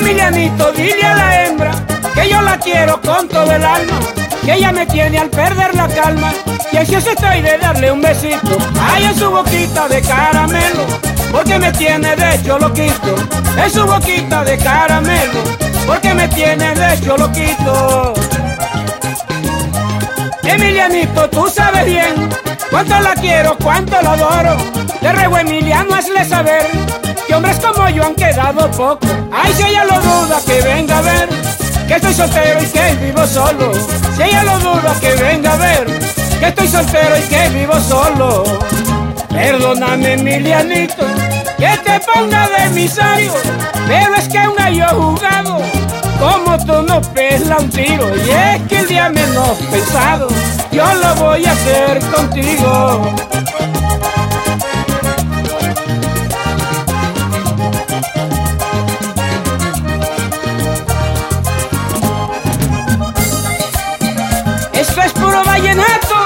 Emilianito, dile a la hembra que yo la quiero con todo el alma, que ella me tiene al perder la calma, y ansioso estoy de darle un besito, ay en su boquita de caramelo, porque me tiene de hecho loquito, en su boquita de caramelo, porque me tiene de hecho loquito. Emilianito, tú sabes bien cuánto la quiero, cuánto la adoro. Le ruego Emiliano, hazle saber que hombres como yo han quedado pocos. Ay, si ella lo duda, que venga a ver que estoy soltero y que vivo solo. Si ella lo duda, que venga a ver que estoy soltero y que vivo solo. Perdóname, Emilianito, que te ponga de emisario, pero es que un gallo jugado como tú no pela un tiro y es que el día menos pensado yo lo voy a hacer contigo. Vallenato.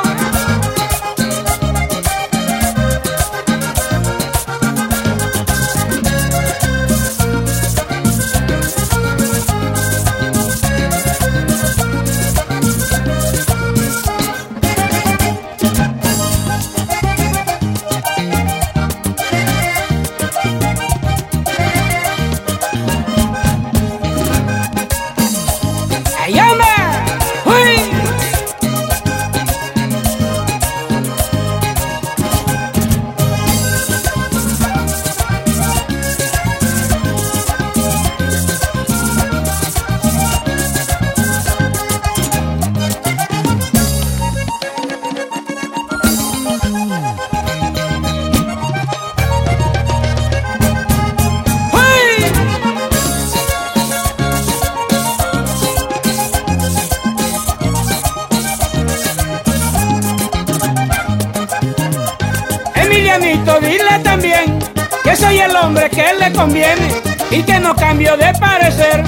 Emilianito, dile también que soy el hombre que le conviene y que no cambio de parecer,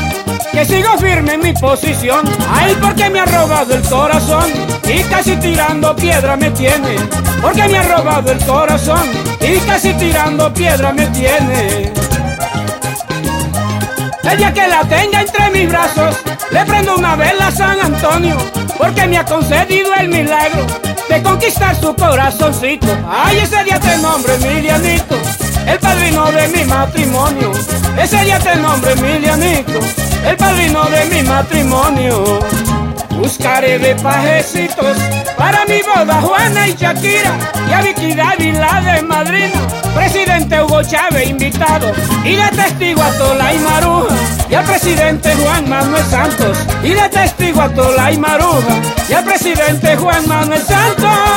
que sigo firme en mi posición. Ay, porque me ha robado el corazón y casi tirando piedra me tiene. Porque me ha robado el corazón y casi tirando piedra me tiene. El día que la tenga entre mis brazos, le prendo una vela a San Antonio, porque me ha concedido el milagro de conquistar su corazoncito. Ay, ese día te nombro Emilianito, el padrino de mi matrimonio. Ese día te nombro Emilianito, el padrino de mi matrimonio. Buscaré de pajecitos para mi boda Juana y Shakira y a Vicky Dávila de madrina, presidente Hugo Chávez invitado y de testigo a Tola y Maruja y al presidente Juan Manuel Santos y de testigo a Tola y Maruja y al presidente Juan Manuel Santos.